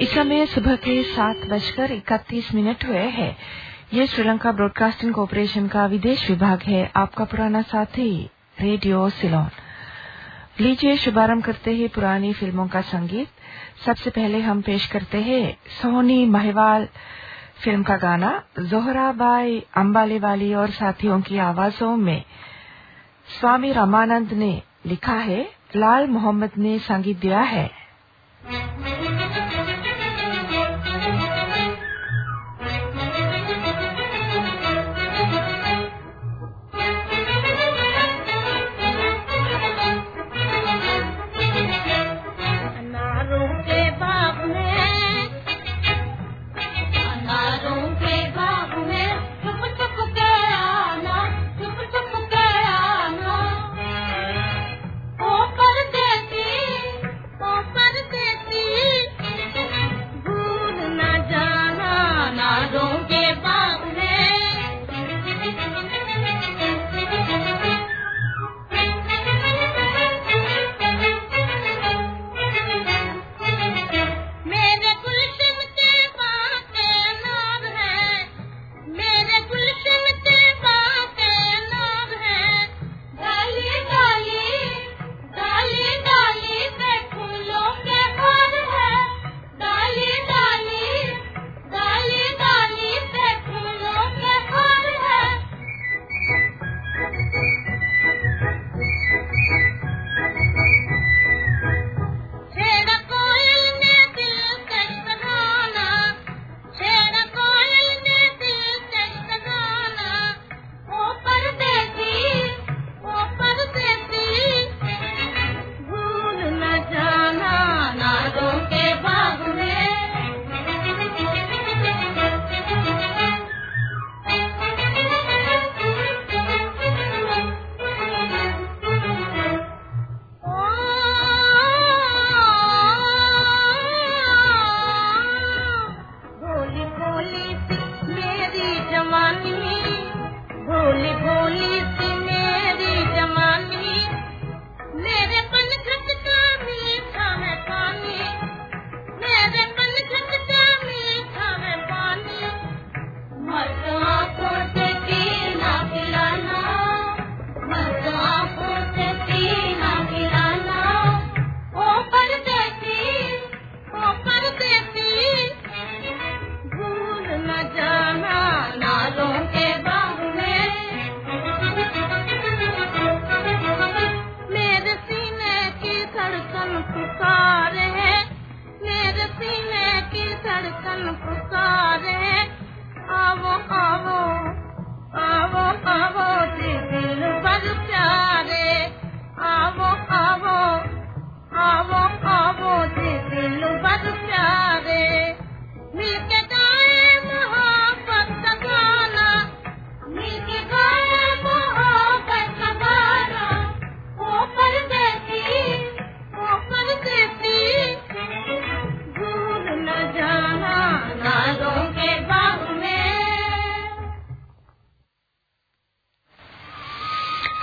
इस समय सुबह के सात बजकर इकतीस मिनट हुए हैं। ये श्रीलंका ब्रॉडकास्टिंग कॉरपोरेशन का विदेश विभाग है। आपका पुराना साथी, रेडियो सिलोन। लीजिए, शुभारंभ करते हैं पुरानी फ़िल्मों का संगीत। सबसे पहले हम पेश करते हैं सोनी महिवाल फ़िल्म का गाना जोहराबाई अम्बाले वाली और साथियों की आवाजों में। स्वामी रामानंद ने लिखा है, लाल मोहम्मद ने संगीत दिया है।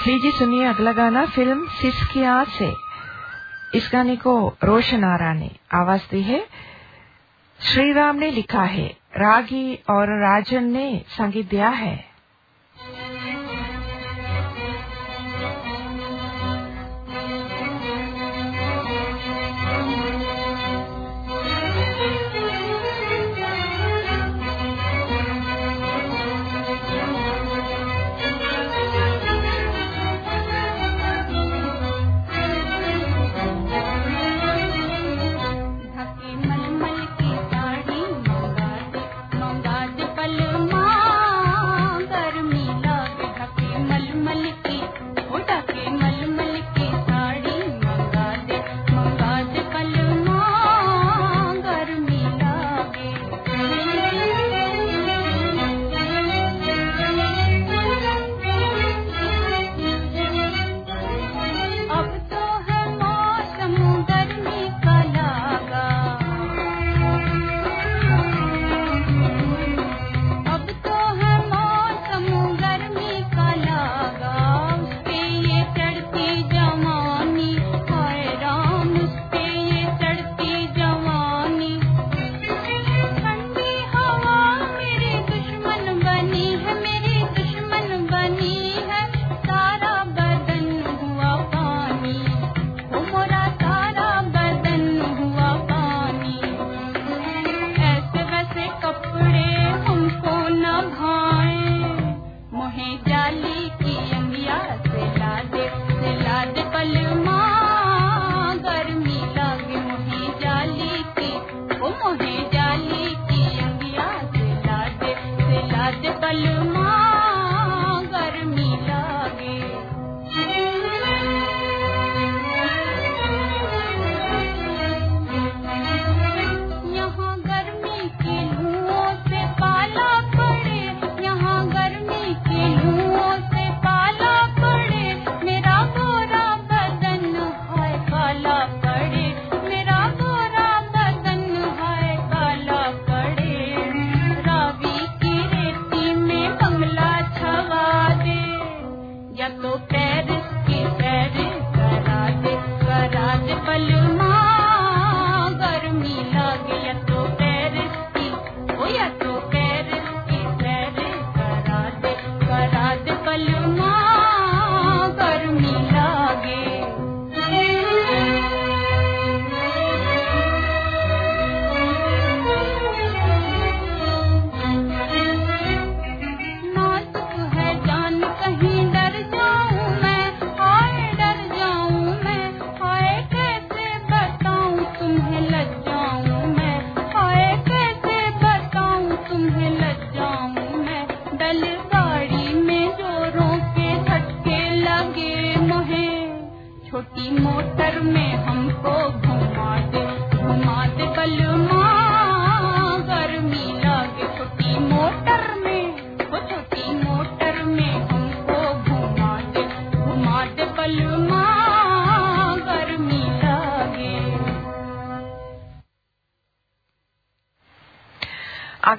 लीजिए, सुनिए अगला गाना, फ़िल्म सिस्किया से इस गाने को रोशन आरा ने आवाज़ दी है। श्रीराम ने लिखा है, रागी और राजन ने संगीत दिया है।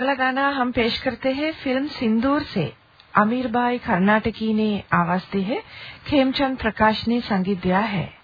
अगला गाना हम पेश करते हैं फ़िल्म सिंदूर से। अमीर बाई कर्नाटकी ने आवाज़ दी है। खेमचंद प्रकाश ने संगीत दिया है।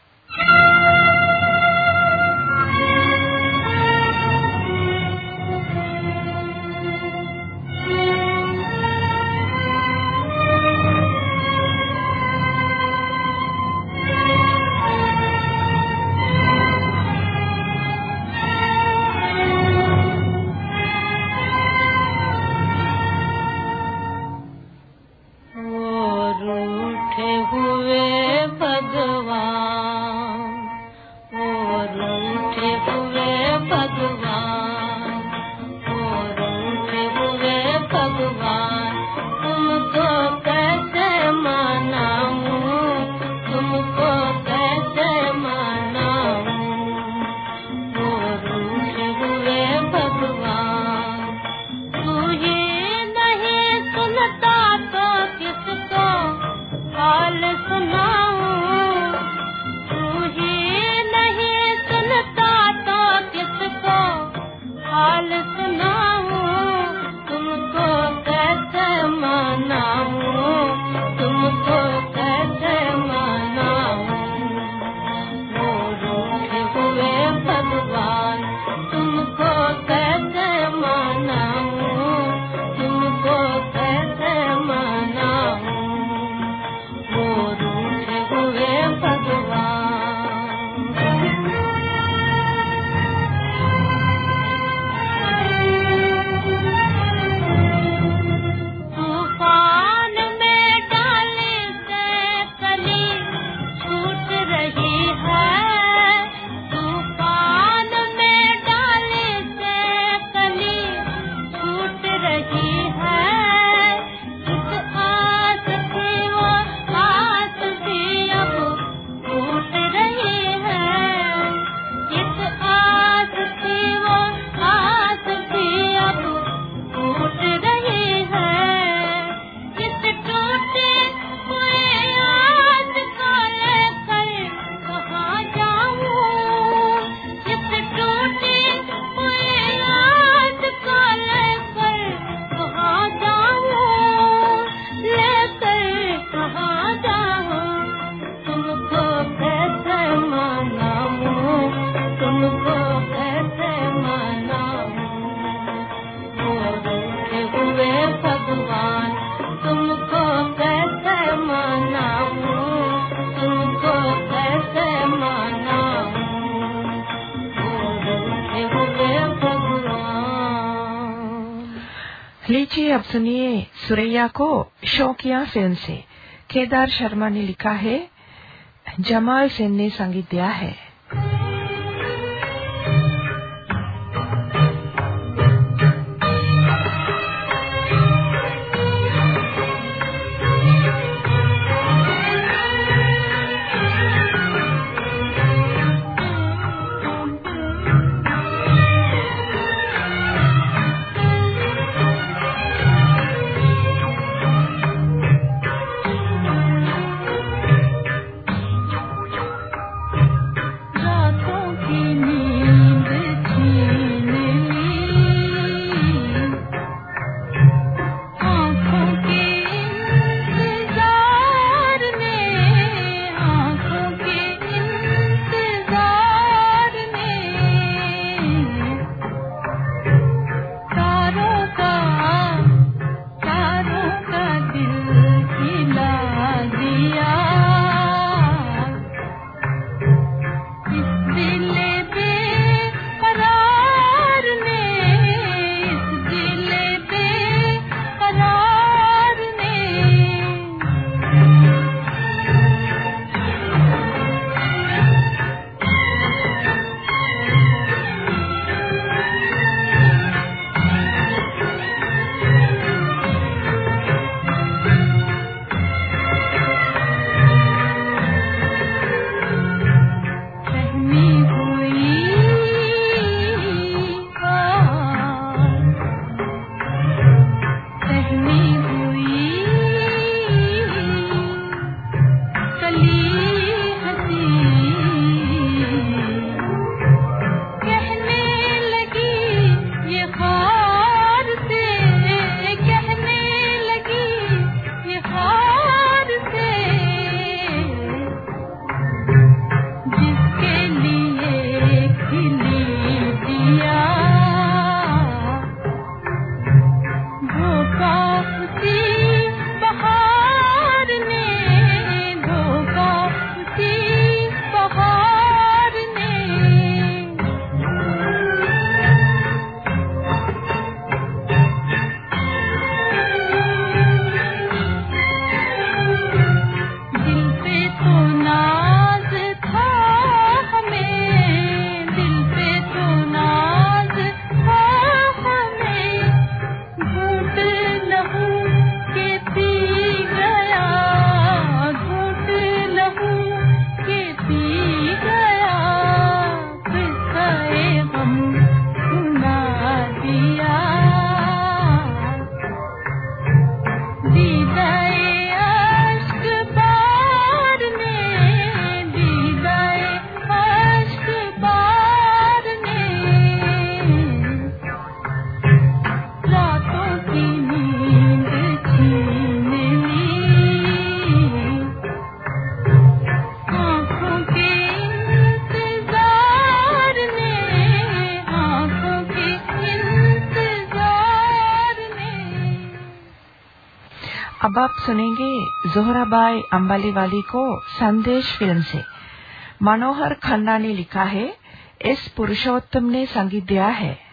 सुरैया को शौकिया फ़िल्म से। केदार शर्मा ने लिखा है, जमाल सेन ने संगीत दिया है। सुनेंगे जोहराबाई अंबाली वाली को संदेश फ़िल्म से। मनोहर खन्ना ने लिखा है एस पुरुषोत्तम ने संगीत दिया है।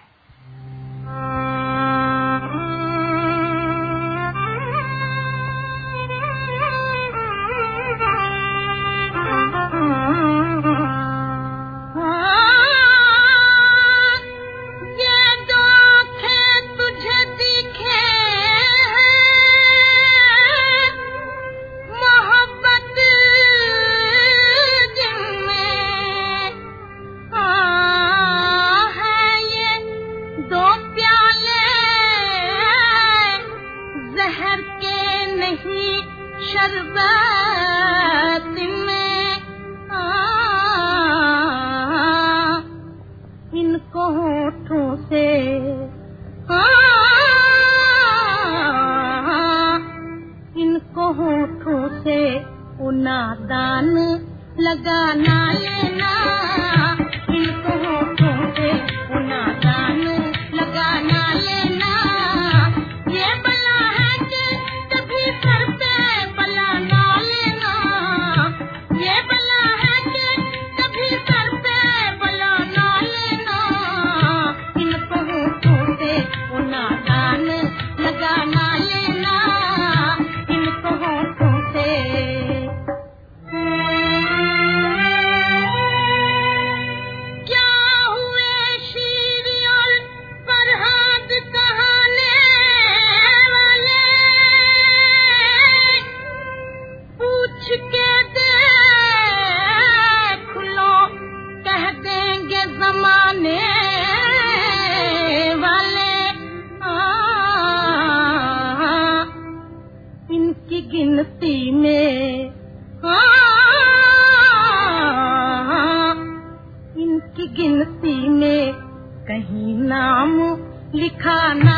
लिखा ना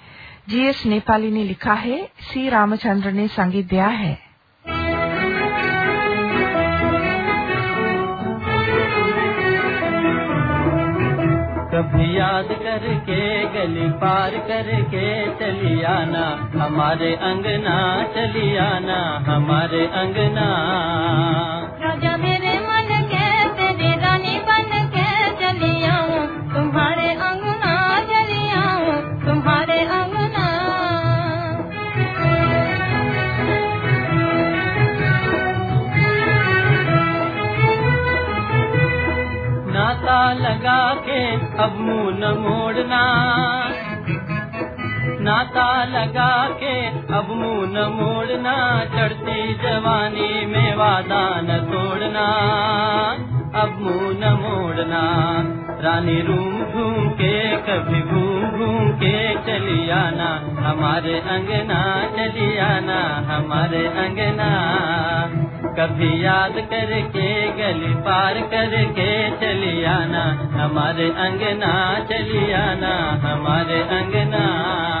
जीएस नेपाली ने लिखा है सी रामचंद्र ने संगीत दिया है। कभी याद करके, गली पार करके चली आना, हमारे अंगना चली आना, हमारे अंगना। अब मुँह न मोड़ना। नाता लगा के अब मुँह न मोड़ना। चढ़ती जवानी में वादा न तोड़ना। अब मुँह न मोड़ना। रानी रूम घूम के कभी घूम घूम के चली आना। हमारे अंगना चली आना, हमारे अंगना। कभी याद करके गली पार करके चली आना। हमारे अंगना चली आना हमारे अंगना।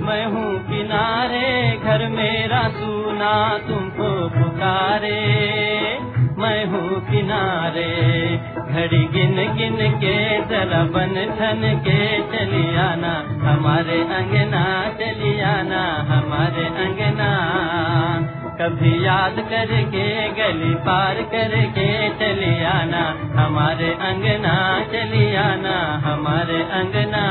मैं हूँ किनारे, घर मेरा सुना तुमको पुकारे। मैं हूँ किनारे, घड़ी गिन गिन के जरा बन ठन के, चली आना, हमारे अंगना, चली आना, हमारे अंगना। कभी याद करके, गली पार करके, चली आना, हमारे अंगना, चली आना, हमारे अंगना।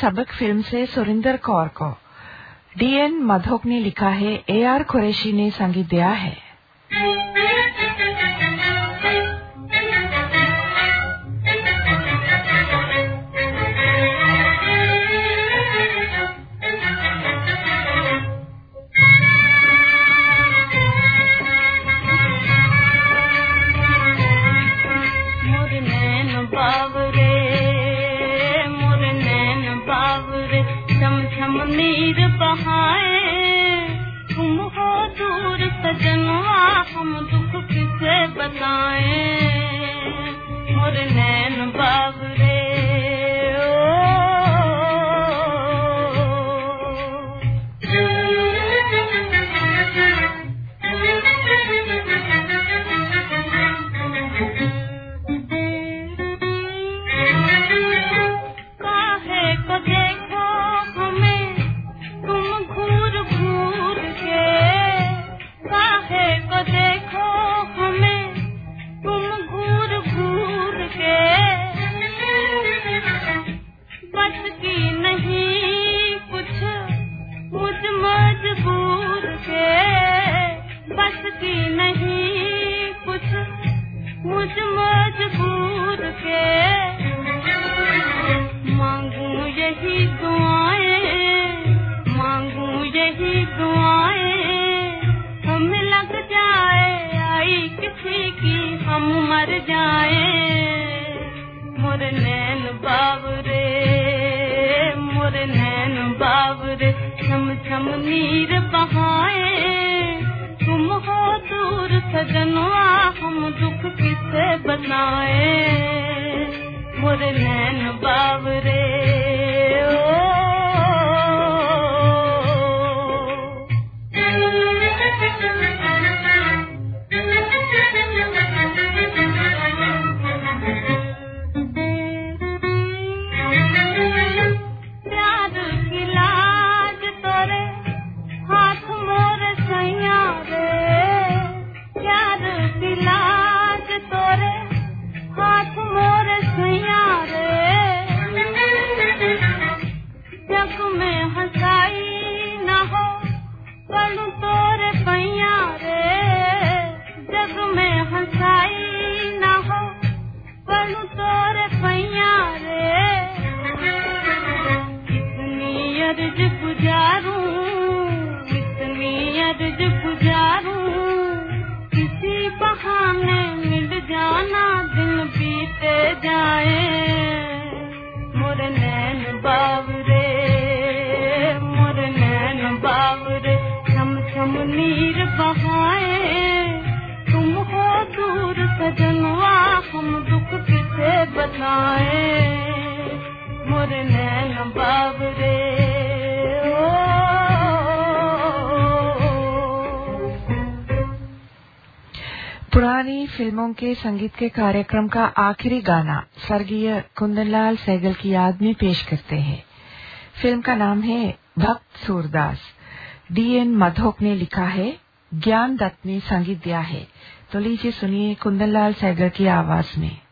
सबक फ़िल्म से सुरिंदर कौर को। डीएन मधोक ने लिखा है एआर आर कुरैशी ने संगीत दिया है। नीर बहाए तुम हो दूर सजनवा हम दुख किसे बताए? मोर नैन बावरे के बस की नहीं कुछ मुझ मजबूर के। मांगू यही दुआएँ, मांगू यही दुआएँ। हम लग जाए, आई किसी की हम मर जाए। मोर नैन बाबरे मोर नैन बाबरे छम छम नीर बहाए। तुम हो दूर सजनवा हम दुख किसे बनाए? मोर नैन बाबरे पुरानी फ़िल्मों के संगीत के कार्यक्रम का आखिरी गाना स्वर्गीय कुंदनलाल सहगल की याद में पेश करते हैं। फ़िल्म का नाम है भक्त सूरदास। डीएन मधोक ने लिखा है, ज्ञान दत्त ने संगीत दिया है। तो लीजिए सुनिए कुंदनलाल सहगल की आवाज़ में।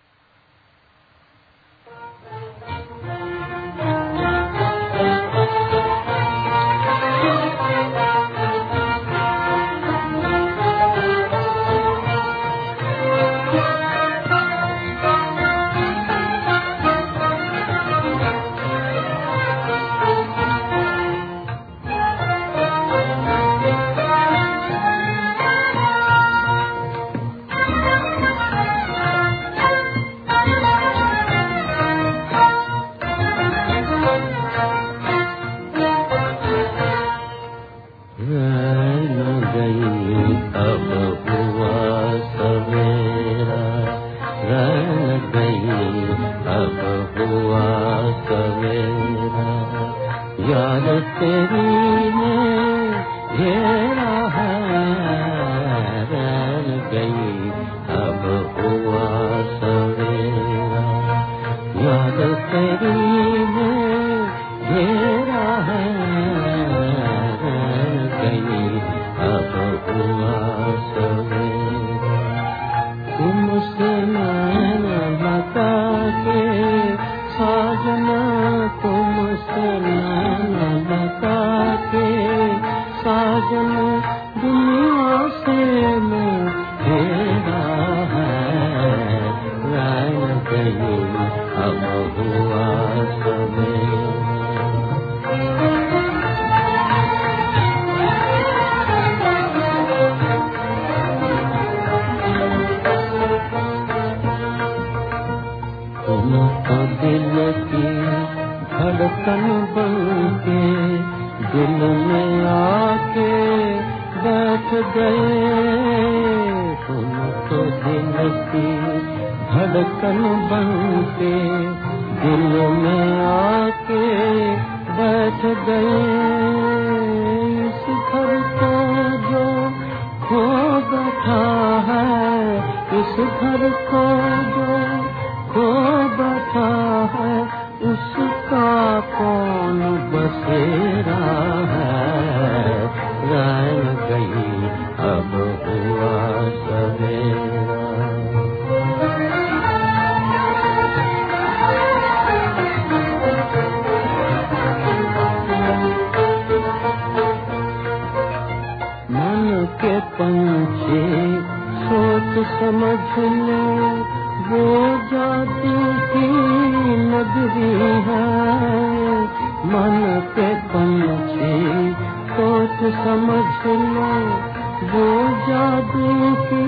वो जादू की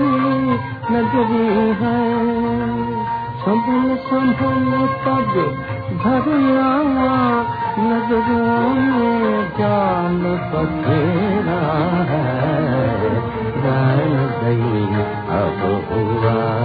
नगरी है। संभल संभल तब घर आवा नजरों में जान बखेरा है। रह गई अब हुआ